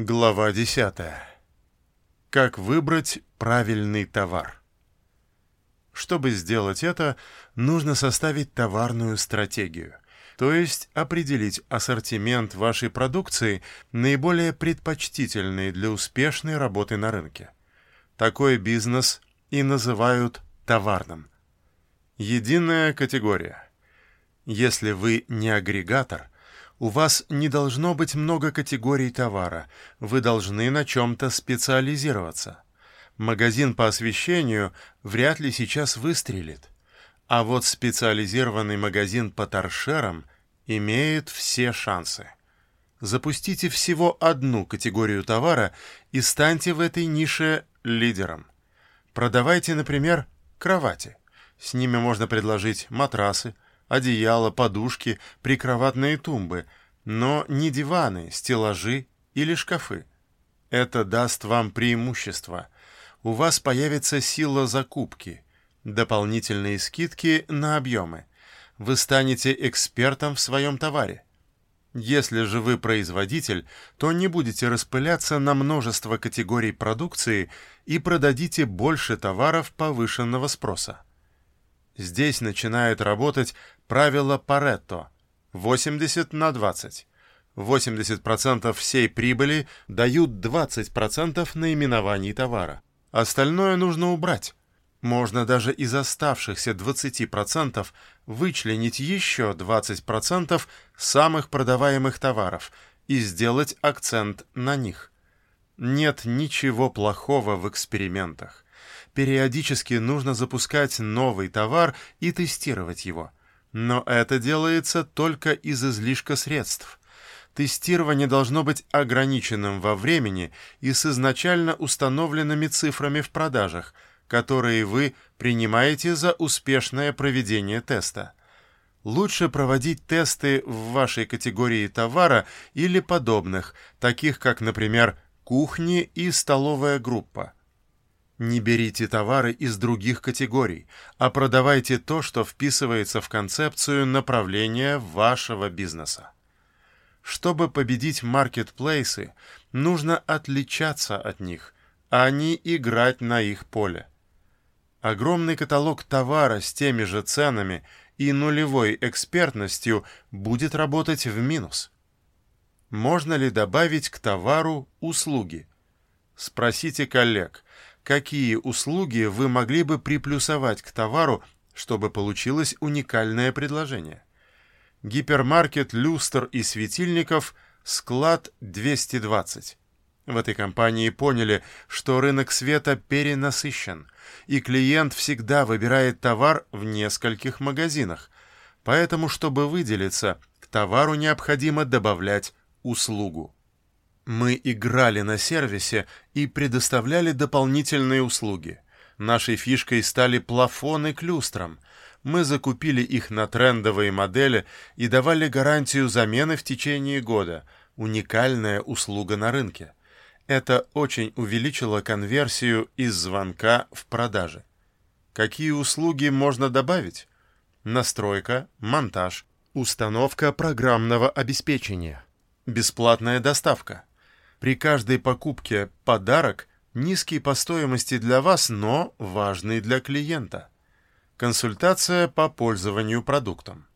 Глава 10. Как выбрать правильный товар? Чтобы сделать это, нужно составить товарную стратегию, то есть определить ассортимент вашей продукции, наиболее предпочтительный для успешной работы на рынке. Такой бизнес и называют товарным. Единая категория. Если вы не агрегатор – у вас не должно быть много категорий товара. Вы должны на чем-то специализироваться. Магазин по освещению вряд ли сейчас выстрелит. А вот специализированный магазин по торшерам имеет все шансы. Запустите всего одну категорию товара и станьте в этой нише лидером. Продавайте, например, кровати. С ними можно предложить матрасы, одеяла, подушки, прикроватные тумбы, но не диваны, стеллажи или шкафы. Это даст вам преимущество. У вас появится сила закупки, дополнительные скидки на объемы. Вы станете экспертом в своем товаре. Если же вы производитель, то не будете распыляться на множество категорий продукции и продадите больше товаров повышенного спроса. Здесь начинает работать правило Паретто 80 на 20. 80% всей прибыли дают 20% наименований товара. Остальное нужно убрать. Можно даже из оставшихся 20% вычленить еще 20% самых продаваемых товаров и сделать акцент на них. Нет ничего плохого в экспериментах. Периодически нужно запускать новый товар и тестировать его. Но это делается только из излишка средств. Тестирование должно быть ограниченным во времени и с изначально установленными цифрами в продажах, которые вы принимаете за успешное проведение теста. Лучше проводить тесты в вашей категории товара или подобных, таких как, например, кухни и столовая группа. Не берите товары из других категорий, а продавайте то, что вписывается в концепцию направления вашего бизнеса. Чтобы победить маркетплейсы, нужно отличаться от них, а не играть на их поле. Огромный каталог товара с теми же ценами и нулевой экспертностью будет работать в минус. Можно ли добавить к товару услуги? Спросите коллег – какие услуги вы могли бы приплюсовать к товару, чтобы получилось уникальное предложение. Гипермаркет люстр и светильников «Склад 220». В этой компании поняли, что рынок света перенасыщен, и клиент всегда выбирает товар в нескольких магазинах. Поэтому, чтобы выделиться, к товару необходимо добавлять услугу. Мы играли на сервисе и предоставляли дополнительные услуги. Нашей фишкой стали плафоны к люстрам. Мы закупили их на трендовые модели и давали гарантию замены в течение года. Уникальная услуга на рынке. Это очень увеличило конверсию из звонка в продаже. Какие услуги можно добавить? Настройка, монтаж, установка программного обеспечения, бесплатная доставка – при каждой покупке подарок низкий по стоимости для вас, но важный для клиента. Консультация по пользованию продуктом.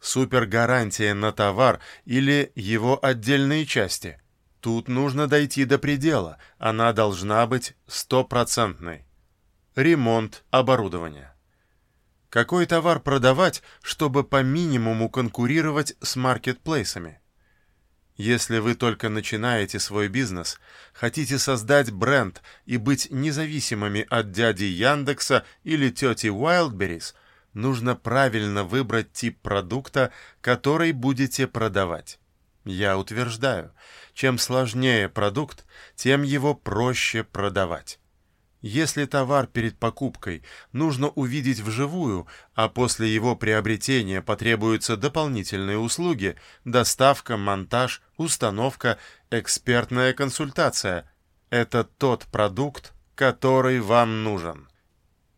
Супергарантия на товар или его отдельные части. Тут нужно дойти до предела, она должна быть стопроцентной. Ремонт оборудования. Какой товар продавать, чтобы по минимуму конкурировать с маркетплейсами? Если вы только начинаете свой бизнес, хотите создать бренд и быть независимыми от дяди Яндекса или тети Wildberries, нужно правильно выбрать тип продукта, который будете продавать. Я утверждаю, чем сложнее продукт, тем его проще продавать. Если товар перед покупкой нужно увидеть вживую, а после его приобретения потребуются дополнительные услуги, доставка, монтаж, установка, экспертная консультация, это тот продукт, который вам нужен.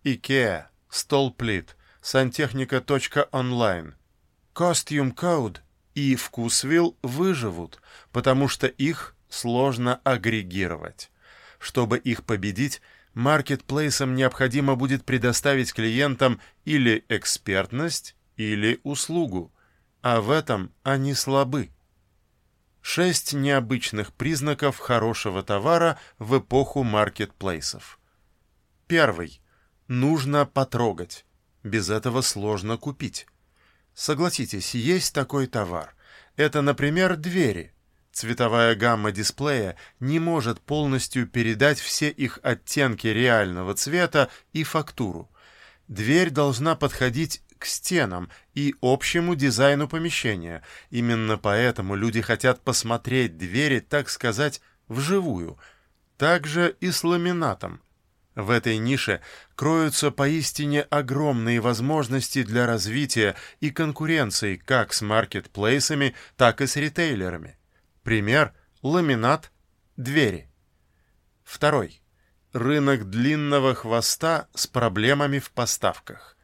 IKEA, Столплит, Сантехника.онлайн, Costume Code и Вкусвилл выживут, потому что их сложно агрегировать. Чтобы их победить, маркетплейсам необходимо будет предоставить клиентам или экспертность, или услугу, а в этом они слабы. Шесть необычных признаков хорошего товара в эпоху маркетплейсов. Первый. Нужно потрогать. Без этого сложно купить. Согласитесь, есть такой товар. Это, например, двери. Цветовая гамма дисплея не может полностью передать все их оттенки реального цвета и фактуру. Дверь должна подходить к стенам и общему дизайну помещения. Именно поэтому люди хотят посмотреть двери, так сказать, вживую. Также и с ламинатом. В этой нише кроются поистине огромные возможности для развития и конкуренции как с маркетплейсами, так и с ритейлерами. Пример – ламинат, двери. Второй. Рынок длинного хвоста с проблемами в поставках.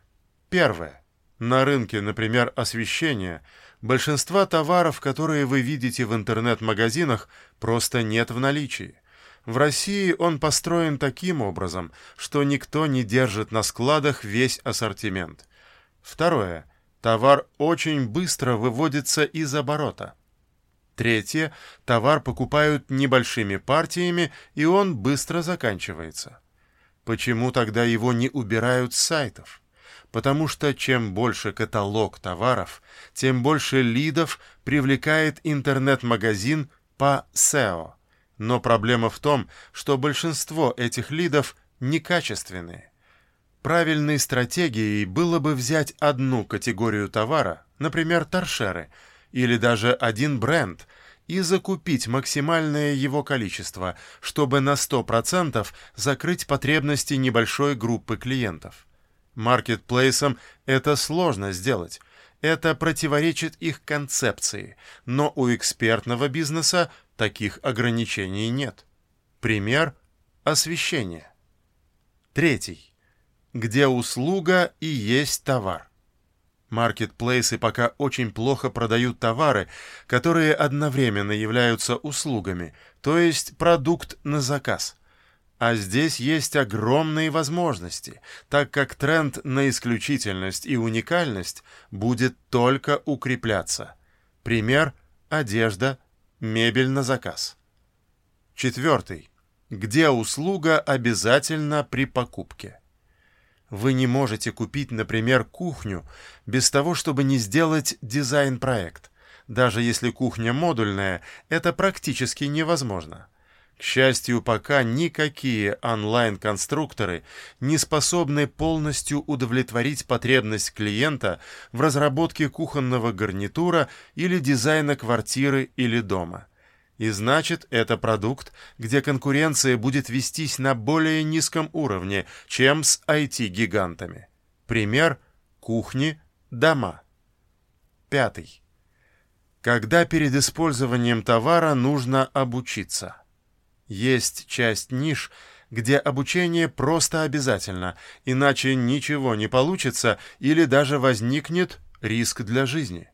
Первое. На рынке, например, освещения, большинства товаров, которые вы видите в интернет-магазинах, просто нет в наличии. В России он построен таким образом, что никто не держит на складах весь ассортимент. Второе. Товар очень быстро выводится из оборота. Третье. Товар покупают небольшими партиями, и он быстро заканчивается. Почему тогда его не убирают с сайтов? Потому что чем больше каталог товаров, тем больше лидов привлекает интернет-магазин по SEO. Но проблема в том, что большинство этих лидов некачественные. Правильной стратегией было бы взять одну категорию товара, например, торшеры – или даже один бренд и закупить максимальное его количество, чтобы на 100% закрыть потребности небольшой группы клиентов. Маркетплейсам это сложно сделать. Это противоречит их концепции, но у экспертного бизнеса таких ограничений нет. Пример – освещение. Третий. Где услуга и есть товар. Маркетплейсы пока очень плохо продают товары, которые одновременно являются услугами, то есть продукт на заказ. А здесь есть огромные возможности, так как тренд на исключительность и уникальность будет только укрепляться. Пример – одежда, мебель на заказ. Четвертый. Где услуга обязательно при покупке? Вы не можете купить, например, кухню без того, чтобы не сделать дизайн-проект. Даже если кухня модульная, это практически невозможно. К счастью, пока никакие онлайн-конструкторы не способны полностью удовлетворить потребность клиента в разработке кухонного гарнитура или дизайна квартиры или дома. И значит, это продукт, где конкуренция будет вестись на более низком уровне, чем с IT-гигантами. Пример – кухни, дома. Пятый. Когда перед использованием товара нужно обучиться. Есть часть ниш, где обучение просто обязательно, иначе ничего не получится или даже возникнет риск для жизни.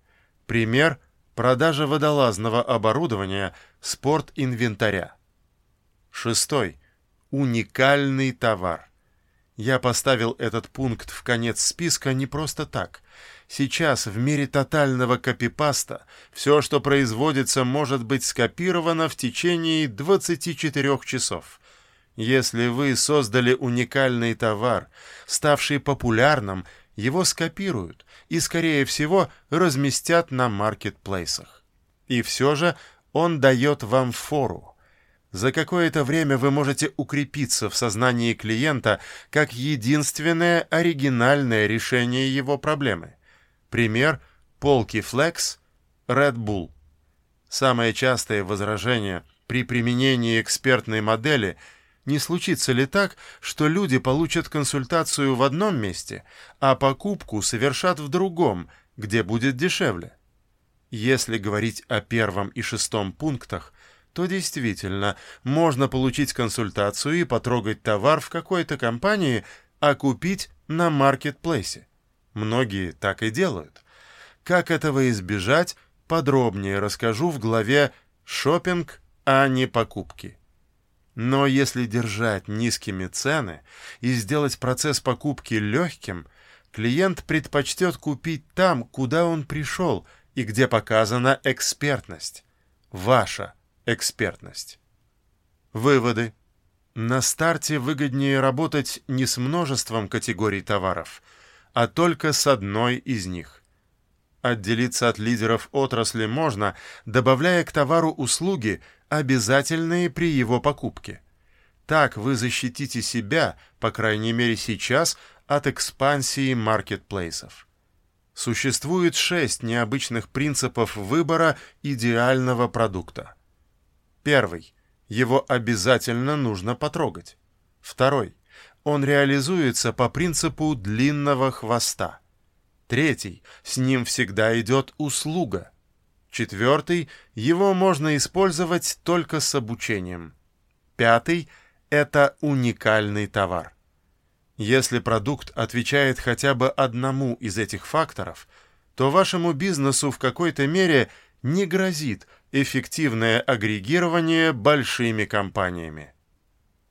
Пример – Продажа водолазного оборудования, спорт-инвентаря. Шестой. Уникальный товар. Я поставил этот пункт в конец списка не просто так. Сейчас в мире тотального копипаста все, что производится, может быть скопировано в течение 24 часов. Если вы создали уникальный товар, ставший популярным, его скопируют и, скорее всего, разместят на маркетплейсах. И все же он дает вам фору. За какое-то время вы можете укрепиться в сознании клиента как единственное оригинальное решение его проблемы. Пример – полки Flex, Red Bull. Самое частое возражение при применении экспертной модели – не случится ли так, что люди получат консультацию в одном месте, а покупку совершат в другом, где будет дешевле? Если говорить о первом и шестом пунктах, то действительно можно получить консультацию и потрогать товар в какой-то компании, а купить на маркетплейсе. Многие так и делают. Как этого избежать, подробнее расскажу в главе «Шопинг а не покупки. Но если держать низкими цены и сделать процесс покупки легким, клиент предпочтет купить там, куда он пришел и где показана экспертность. Ваша экспертность. Выводы. На старте выгоднее работать не с множеством категорий товаров, а только с одной из них. Отделиться от лидеров отрасли можно, добавляя к товару услуги, обязательные при его покупке. Так вы защитите себя, по крайней мере сейчас, от экспансии маркетплейсов. Существует шесть необычных принципов выбора идеального продукта. Первый. Его обязательно нужно потрогать. Второй. Он реализуется по принципу длинного хвоста. Третий. С ним всегда идет услуга. Четвертый. Его можно использовать только с обучением. Пятый. Это уникальный товар. Если продукт отвечает хотя бы одному из этих факторов, то вашему бизнесу в какой-то мере не грозит эффективное агрегирование большими компаниями.